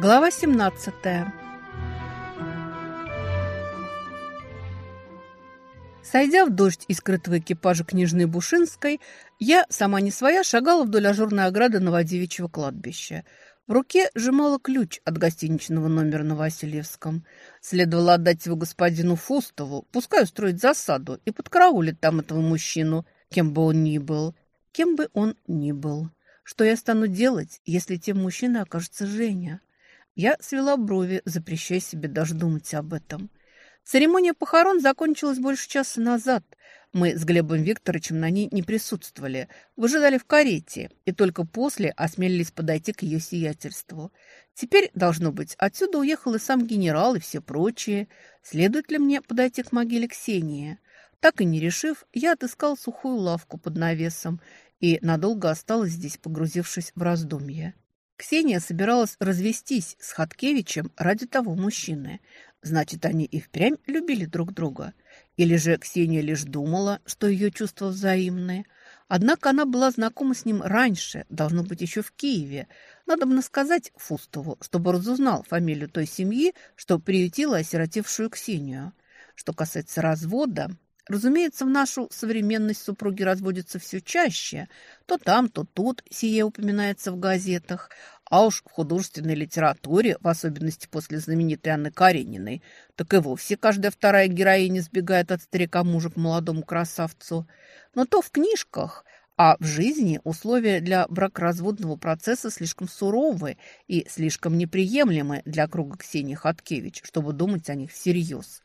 Глава 17 Сойдя в дождь из скрытого экипажа княжны Бушинской, я, сама не своя, шагала вдоль ажурной ограды Новодевичьего кладбища. В руке сжимала ключ от гостиничного номера на Васильевском. Следовало отдать его господину Фустову, пускай устроит засаду и подкараулит там этого мужчину, кем бы он ни был. Кем бы он ни был. Что я стану делать, если тем мужчиной окажется Женя? Я свела брови, запрещая себе даже думать об этом. Церемония похорон закончилась больше часа назад. Мы с Глебом Викторовичем на ней не присутствовали, выжидали в карете и только после осмелились подойти к ее сиятельству. Теперь, должно быть, отсюда уехал и сам генерал, и все прочие. Следует ли мне подойти к могиле Ксении? Так и не решив, я отыскал сухую лавку под навесом и надолго осталась здесь, погрузившись в раздумье. Ксения собиралась развестись с Хаткевичем ради того мужчины. Значит, они и впрямь любили друг друга. Или же Ксения лишь думала, что ее чувства взаимные. Однако она была знакома с ним раньше, должно быть, еще в Киеве. Надо бы сказать Фустову, чтобы разузнал фамилию той семьи, что приютила осиротевшую Ксению. Что касается развода, Разумеется, в нашу современность супруги разводятся все чаще. То там, то тут сие упоминается в газетах. А уж в художественной литературе, в особенности после знаменитой Анны Карениной, так и вовсе каждая вторая героиня сбегает от старика мужа к молодому красавцу. Но то в книжках, а в жизни условия для бракоразводного процесса слишком суровы и слишком неприемлемы для круга Ксении Хаткевич, чтобы думать о них всерьез.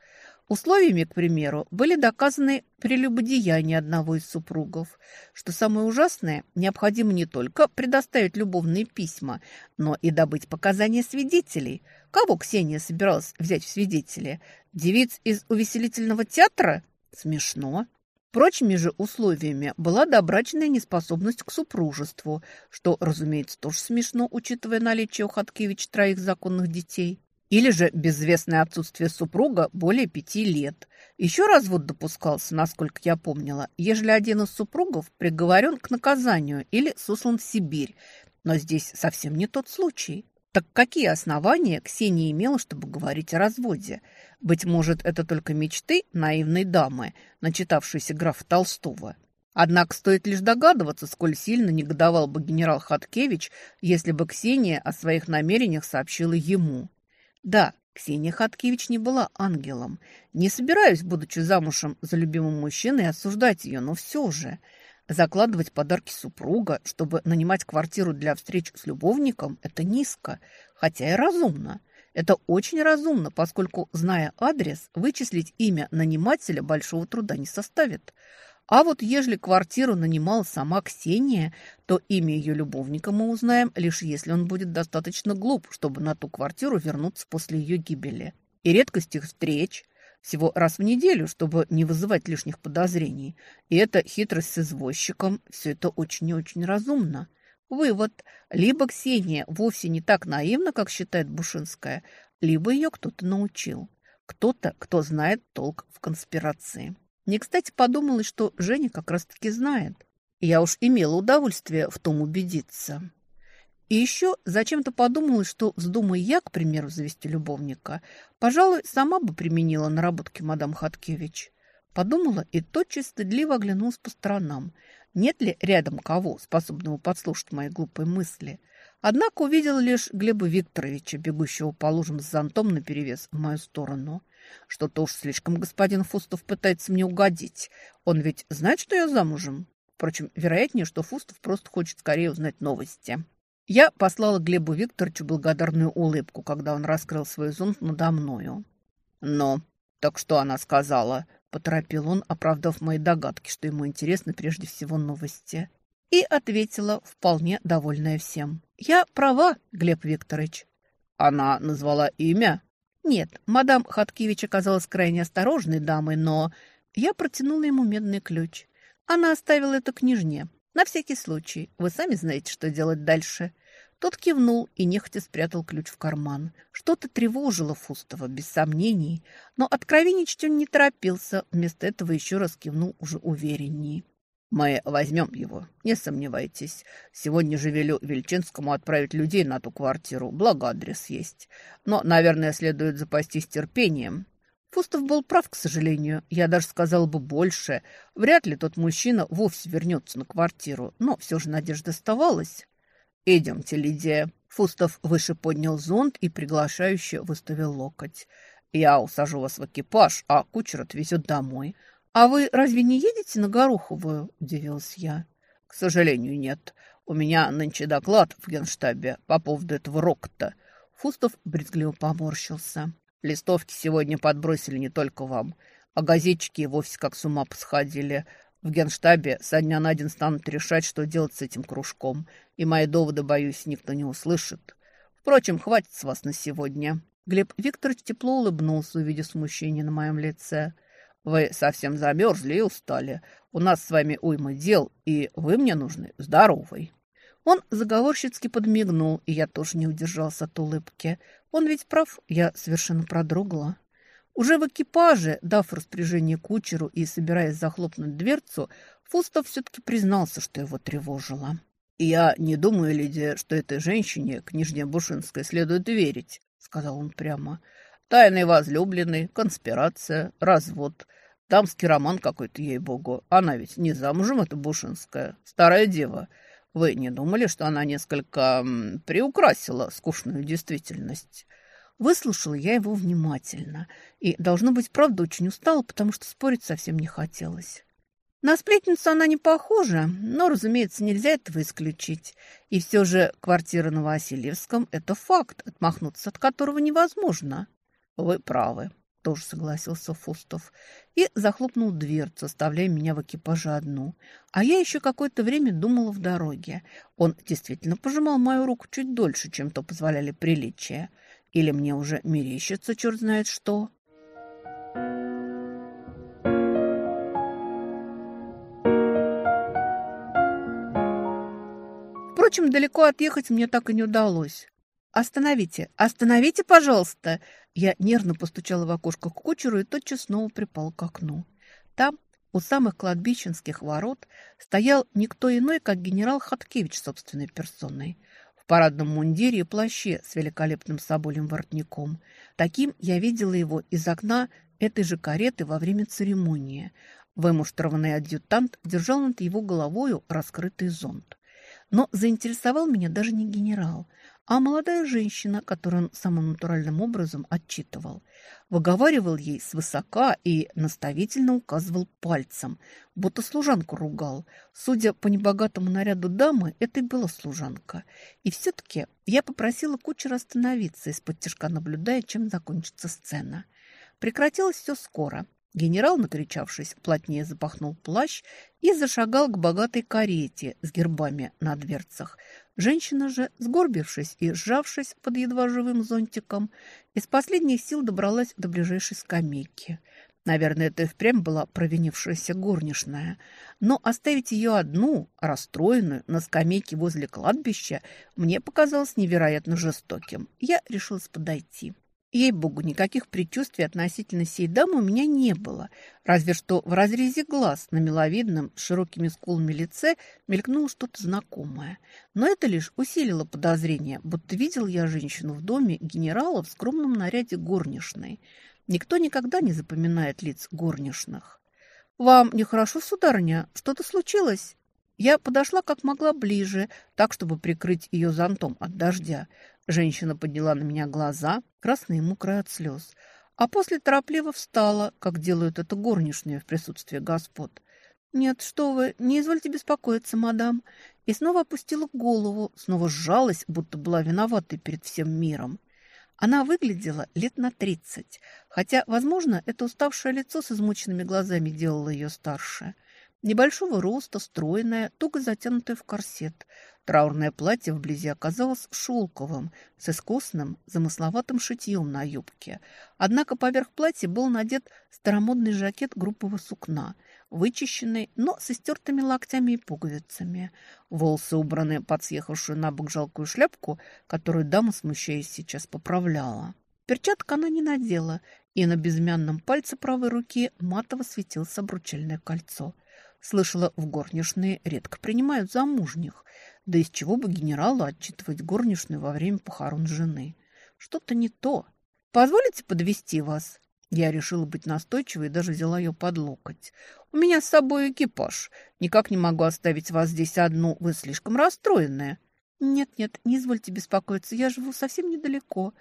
Условиями, к примеру, были доказаны прелюбодеяния одного из супругов. Что самое ужасное, необходимо не только предоставить любовные письма, но и добыть показания свидетелей. Кого Ксения собиралась взять в свидетели? Девиц из увеселительного театра? Смешно. Прочими же условиями была добрачная неспособность к супружеству, что, разумеется, тоже смешно, учитывая наличие у Хаткевич троих законных детей. Или же безвестное отсутствие супруга более пяти лет. Еще развод допускался, насколько я помнила, ежели один из супругов приговорен к наказанию или сослан в Сибирь. Но здесь совсем не тот случай. Так какие основания Ксения имела, чтобы говорить о разводе? Быть может, это только мечты наивной дамы, начитавшейся графа Толстого. Однако стоит лишь догадываться, сколь сильно негодовал бы генерал Хаткевич, если бы Ксения о своих намерениях сообщила ему. Да, Ксения Хаткевич не была ангелом. Не собираюсь, будучи замужем за любимым мужчиной, осуждать ее, но все же. Закладывать подарки супруга, чтобы нанимать квартиру для встреч с любовником – это низко, хотя и разумно. Это очень разумно, поскольку, зная адрес, вычислить имя нанимателя большого труда не составит. А вот ежели квартиру нанимала сама Ксения, то имя ее любовника мы узнаем, лишь если он будет достаточно глуп, чтобы на ту квартиру вернуться после ее гибели. И редкость их встреч всего раз в неделю, чтобы не вызывать лишних подозрений. И эта хитрость с извозчиком, все это очень и очень разумно. Вывод. Либо Ксения вовсе не так наивна, как считает Бушинская, либо ее кто-то научил. Кто-то, кто знает толк в конспирации. Мне, кстати, подумалось, что Женя как раз-таки знает. Я уж имела удовольствие в том убедиться. И еще зачем-то подумалось, что, вздумай я, к примеру, завести любовника, пожалуй, сама бы применила наработки мадам Хаткевич. Подумала и тотчас стыдливо оглянулась по сторонам. Нет ли рядом кого, способного подслушать мои глупые мысли? Однако увидела лишь Глеба Викторовича, бегущего по лужам с зонтом наперевес в мою сторону. Что-то уж слишком господин Фустов пытается мне угодить. Он ведь знает, что я замужем. Впрочем, вероятнее, что Фустов просто хочет скорее узнать новости. Я послала Глебу Викторовичу благодарную улыбку, когда он раскрыл свой зонт надо мною. «Но, так что она сказала?» – поторопил он, оправдав мои догадки, что ему интересны прежде всего новости. И ответила, вполне довольная всем. «Я права, Глеб Викторович». «Она назвала имя?» Нет, мадам Хаткевич оказалась крайне осторожной дамой, но я протянула ему медный ключ. Она оставила это княжне. На всякий случай. Вы сами знаете, что делать дальше. Тот кивнул и нехотя спрятал ключ в карман. Что-то тревожило Фустова, без сомнений. Но откровенничать он не торопился. Вместо этого еще раз кивнул уже увереннее. Мы возьмем его, не сомневайтесь. Сегодня же велю Вельчинскому отправить людей на ту квартиру, благо адрес есть. Но, наверное, следует запастись терпением. Фустов был прав, к сожалению. Я даже сказал бы больше. Вряд ли тот мужчина вовсе вернется на квартиру, но все же надежда оставалась. «Идемте, Лидия». Фустов выше поднял зонт и приглашающе выставил локоть. «Я усажу вас в экипаж, а кучер отвезет домой. «А вы разве не едете на Гороховую?» – удивилась я. «К сожалению, нет. У меня нынче доклад в генштабе по поводу этого рокта». Фустов брезгливо поморщился. «Листовки сегодня подбросили не только вам, а газетчики вовсе как с ума посходили. В генштабе со дня на день станут решать, что делать с этим кружком, и мои доводы, боюсь, никто не услышит. Впрочем, хватит с вас на сегодня». Глеб Викторович тепло улыбнулся, увидев смущение на моем лице – вы совсем замерзли и устали. У нас с вами уйма дел, и вы мне нужны здоровый». Он заговорщицки подмигнул, и я тоже не удержался от улыбки. Он ведь прав, я совершенно продрогла. Уже в экипаже, дав распоряжение кучеру и собираясь захлопнуть дверцу, Фустов все-таки признался, что его тревожило. «Я не думаю, Лидия, что этой женщине, княжне Бушинской, следует верить», — сказал он прямо. Тайный возлюбленный, конспирация, развод. Дамский роман какой-то, ей-богу. Она ведь не замужем, это Бушинская. Старая дева. Вы не думали, что она несколько приукрасила скучную действительность?» Выслушала я его внимательно. И, должно быть, правда, очень устала, потому что спорить совсем не хотелось. На сплетницу она не похожа, но, разумеется, нельзя этого исключить. И все же квартира на Васильевском – это факт, отмахнуться от которого невозможно. «Вы правы», – тоже согласился Фустов. И захлопнул дверцу, оставляя меня в экипаже одну. А я еще какое-то время думала в дороге. Он действительно пожимал мою руку чуть дольше, чем то позволяли приличия. Или мне уже мерещится черт знает что. Впрочем, далеко отъехать мне так и не удалось. «Остановите! Остановите, пожалуйста!» Я нервно постучала в окошко к кучеру и тотчас снова припал к окну. Там, у самых кладбищенских ворот, стоял никто иной, как генерал Хаткевич собственной персоной. В парадном мундире и плаще с великолепным соболем воротником. Таким я видела его из окна этой же кареты во время церемонии. Вымуштрованный адъютант держал над его головою раскрытый зонт. Но заинтересовал меня даже не генерал – а молодая женщина, которую он самым натуральным образом отчитывал. Выговаривал ей свысока и наставительно указывал пальцем, будто служанку ругал. Судя по небогатому наряду дамы, это и была служанка. И все-таки я попросила кучера остановиться, из-под тяжка наблюдая, чем закончится сцена. Прекратилось все скоро. Генерал, накричавшись, плотнее запахнул плащ и зашагал к богатой карете с гербами на дверцах. Женщина же, сгорбившись и сжавшись под едва живым зонтиком, из последних сил добралась до ближайшей скамейки. Наверное, это и впрямь была провинившаяся горничная. Но оставить ее одну, расстроенную, на скамейке возле кладбища, мне показалось невероятно жестоким. Я решилась подойти. Ей-богу, никаких предчувствий относительно сей дамы у меня не было, разве что в разрезе глаз на миловидном, с широкими скулами лице мелькнуло что-то знакомое. Но это лишь усилило подозрение, будто видел я женщину в доме генерала в скромном наряде горничной. Никто никогда не запоминает лиц горничных. «Вам нехорошо, сударыня? Что-то случилось?» Я подошла как могла ближе, так, чтобы прикрыть ее зонтом от дождя. Женщина подняла на меня глаза, красные и мокрые от слез, а после торопливо встала, как делают это горничные в присутствии господ. «Нет, что вы, не извольте беспокоиться, мадам». И снова опустила голову, снова сжалась, будто была виноватой перед всем миром. Она выглядела лет на тридцать, хотя, возможно, это уставшее лицо с измученными глазами делало ее старше. Небольшого роста, стройная, туго затянутая в корсет. Траурное платье вблизи оказалось шелковым, с искусным, замысловатым шитьем на юбке. Однако поверх платья был надет старомодный жакет группового сукна, вычищенный, но с истертыми локтями и пуговицами. Волосы убраны под съехавшую на бок жалкую шляпку, которую дама, смущаясь, сейчас поправляла. Перчатка она не надела, и на безымянном пальце правой руки матово светилось обручальное кольцо – Слышала, в горничные редко принимают замужних. Да из чего бы генералу отчитывать горничную во время похорон жены? Что-то не то. Позволите подвести вас? Я решила быть настойчивой и даже взяла ее под локоть. «У меня с собой экипаж. Никак не могу оставить вас здесь одну. Вы слишком расстроенная». «Нет-нет, не извольте беспокоиться, я живу совсем недалеко».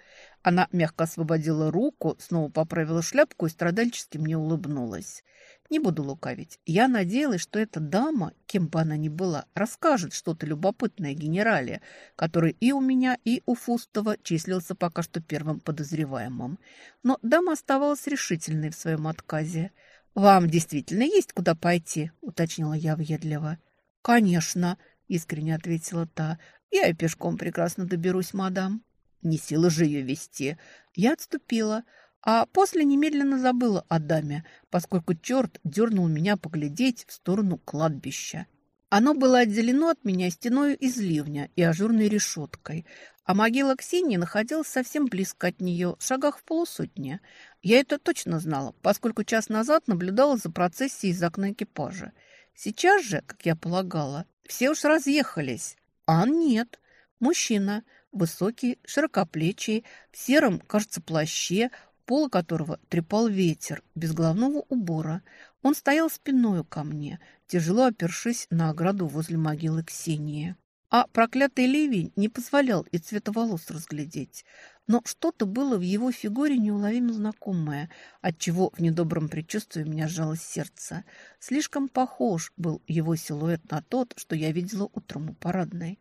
Она мягко освободила руку, снова поправила шляпку и страдальчески мне улыбнулась. Не буду лукавить. Я надеялась, что эта дама, кем бы она ни была, расскажет что-то любопытное генерале, который и у меня, и у Фустова числился пока что первым подозреваемым. Но дама оставалась решительной в своем отказе. «Вам действительно есть куда пойти?» – уточнила я въедливо. «Конечно», – искренне ответила та. «Я и пешком прекрасно доберусь, мадам». Не сила же ее вести. Я отступила – а после немедленно забыла о даме, поскольку черт дернул меня поглядеть в сторону кладбища. Оно было отделено от меня стеною из ливня и ажурной решеткой, а могила Ксении находилась совсем близко от нее, в шагах в полусотне. Я это точно знала, поскольку час назад наблюдала за процессией из окна экипажа. Сейчас же, как я полагала, все уж разъехались. А нет. Мужчина, высокий, широкоплечий, в сером, кажется, плаще, пола которого трепал ветер, без головного убора. Он стоял спиною ко мне, тяжело опершись на ограду возле могилы Ксении. А проклятый ливень не позволял и цвета волос разглядеть. Но что-то было в его фигуре неуловимо знакомое, отчего в недобром предчувствии меня сжалось сердце. Слишком похож был его силуэт на тот, что я видела утром у парадной.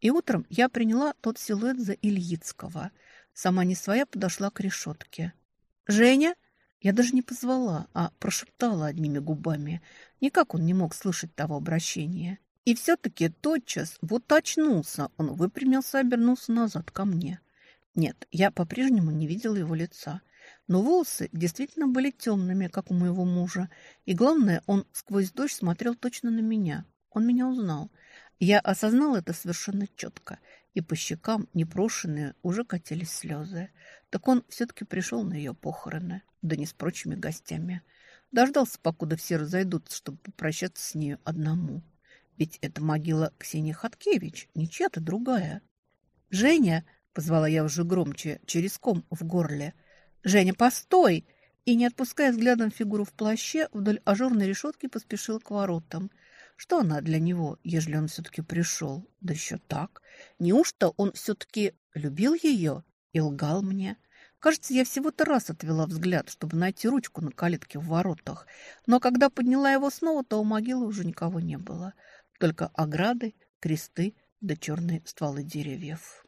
И утром я приняла тот силуэт за Ильицкого. Сама не своя подошла к решетке. «Женя?» Я даже не позвала, а прошептала одними губами. Никак он не мог слышать того обращения. И все-таки тотчас вот очнулся. Он выпрямился, обернулся назад ко мне. Нет, я по-прежнему не видела его лица. Но волосы действительно были темными, как у моего мужа. И главное, он сквозь дождь смотрел точно на меня. Он меня узнал. Я осознал это совершенно четко и по щекам, непрошенные, уже катились слезы. Так он все-таки пришел на ее похороны, да не с прочими гостями. Дождался, покуда все разойдутся, чтобы попрощаться с нею одному. Ведь это могила Ксении Хаткевич, не чья-то другая. «Женя!» — позвала я уже громче, через ком в горле. «Женя, постой!» И, не отпуская взглядом фигуру в плаще, вдоль ажурной решетки поспешил к воротам — что она для него, ежели он все-таки пришел? Да еще так. Неужто он все-таки любил ее и лгал мне? Кажется, я всего-то раз отвела взгляд, чтобы найти ручку на калитке в воротах. Но когда подняла его снова, то у могилы уже никого не было. Только ограды, кресты да черные стволы деревьев.